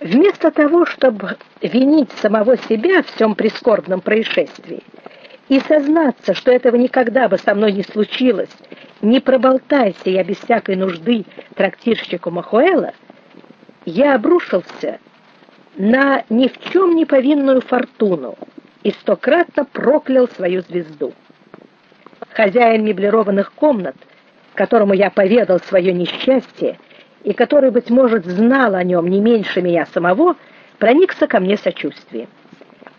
Вместо того, чтобы винить самого себя в всем прискорбном происшествии и сознаться, что этого никогда бы со мной не случилось, не проболтайся я без всякой нужды трактирщику Махуэла, я обрушился на ни в чем не повинную фортуну и стократно проклял свою звезду. Хозяин меблированных комнат, которому я поведал свое несчастье, и который, быть может, знал о нем не меньше меня самого, проникся ко мне сочувствием.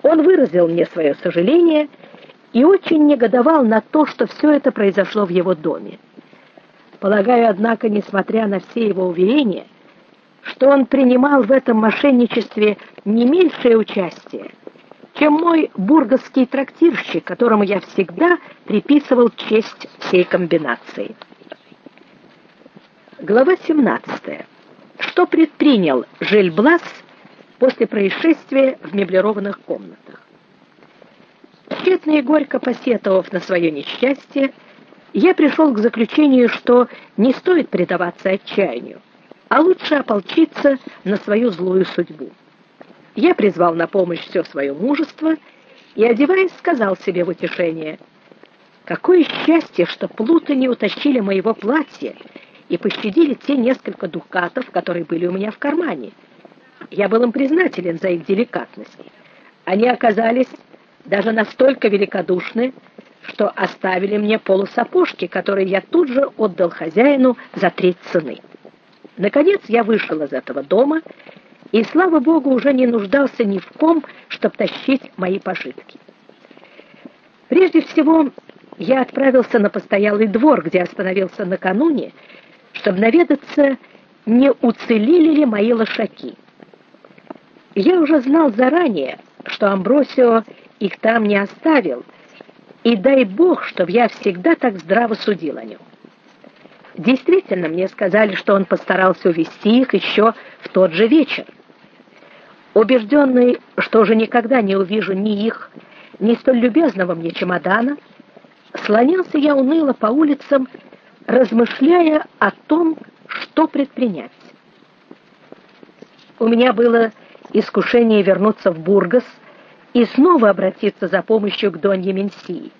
Он выразил мне свое сожаление и очень негодовал на то, что все это произошло в его доме. Полагаю, однако, несмотря на все его уверения, что он принимал в этом мошенничестве не меньшее участие, чем мой бургосский трактирщик, которому я всегда приписывал честь всей комбинации. Глава 17. Что предпринял Жильблас после происшествия в меблированных комнатах? Тщетно и горько посетовав на свое несчастье, я пришел к заключению, что не стоит предаваться отчаянию, а лучше ополчиться на свою злую судьбу. Я призвал на помощь все свое мужество и, одеваясь, сказал себе в утешение: "Какое счастье, что плуты не утащили моего платья!" И пощадили те несколько дукатов, которые были у меня в кармане. Я был им признателен за их деликатность. Они оказались даже настолько великодушны, что оставили мне полусапожки, которые я тут же отдал хозяину за треть цены. Наконец я вышел из этого дома и, слава богу, уже не нуждался ни в ком, чтобы тащить мои пожитки. Прежде всего, я отправился на постоялый двор, где остановился накануне, чтобы наведаться, не уцелели ли мои лошаки. Я уже знал заранее, что Амбросио их там не оставил, и дай бог, чтобы я всегда так здраво судил о нем. Действительно, мне сказали, что он постарался увести их еще в тот же вечер. Убежденный, что уже никогда не увижу ни их, ни столь любезного мне чемодана, слонялся я уныло по улицам размышляя о том, что предпринять. У меня было искушение вернуться в Бургас и снова обратиться за помощью к Донье Менсии.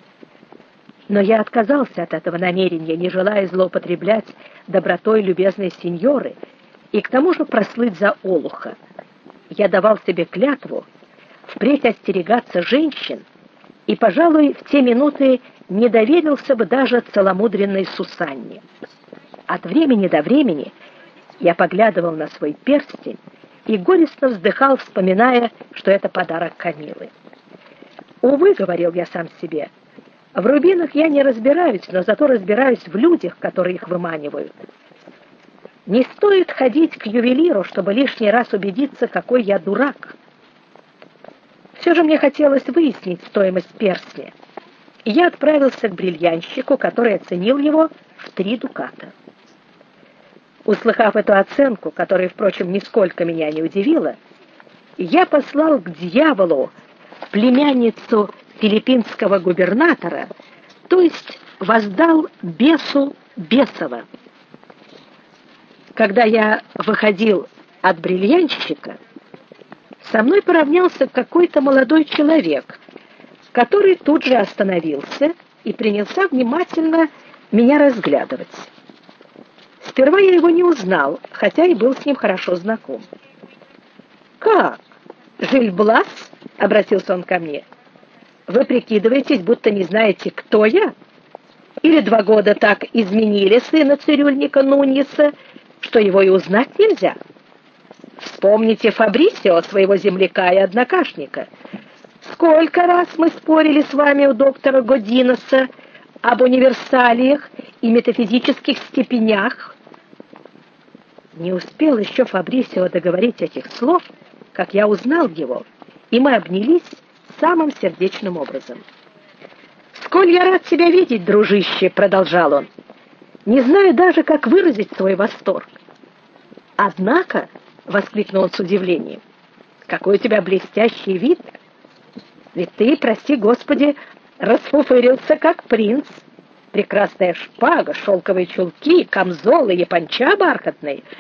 Но я отказался от этого намерения, не желая злоупотреблять добротой любезной сеньоры и к тому же прослыть за олуха. Я давал себе клятву впредь остерегаться женщин, и, пожалуй, в те минуты не доверился бы даже целомудренной Сусанне. От времени до времени я поглядывал на свой перстень и горестно вздыхал, вспоминая, что это подарок Камилы. Увы, говорил я сам себе, в рубинах я не разбираюсь, но зато разбираюсь в людях, которые их выманивают. Не стоит ходить к ювелиру, чтобы лишний раз убедиться, какой я дурак. Все же мне хотелось выяснить стоимость перстня и я отправился к бриллиантщику, который оценил его в три дуката. Услыхав эту оценку, которая, впрочем, нисколько меня не удивила, я послал к дьяволу племянницу филиппинского губернатора, то есть воздал бесу Бесова. Когда я выходил от бриллиантщика, со мной поравнялся какой-то молодой человек, который тут же остановился и принялся внимательно меня разглядывать. Сперва я его не узнал, хотя и был с ним хорошо знаком. «Как? Жильблас?» — обратился он ко мне. «Вы прикидываетесь, будто не знаете, кто я? Или два года так изменили сына цирюльника Нуньеса, что его и узнать нельзя? Вспомните Фабрисио, своего земляка и однокашника. Сколько раз мы спорили с вами у доктора Годиноса об универсалиях и метафизических степенях. Не успел еще Фабрисио договорить этих слов, как я узнал его, и мы обнялись самым сердечным образом. «Сколь я рад тебя видеть, дружище!» — продолжал он. «Не знаю даже, как выразить свой восторг». «Однако!» — воскликнул он с удивлением. «Какой у тебя блестящий вид!» Ведь ты, прости Господи, расфуфырился как принц. Прекрасная шпага, шелковые чулки, камзолы, японча бархатные.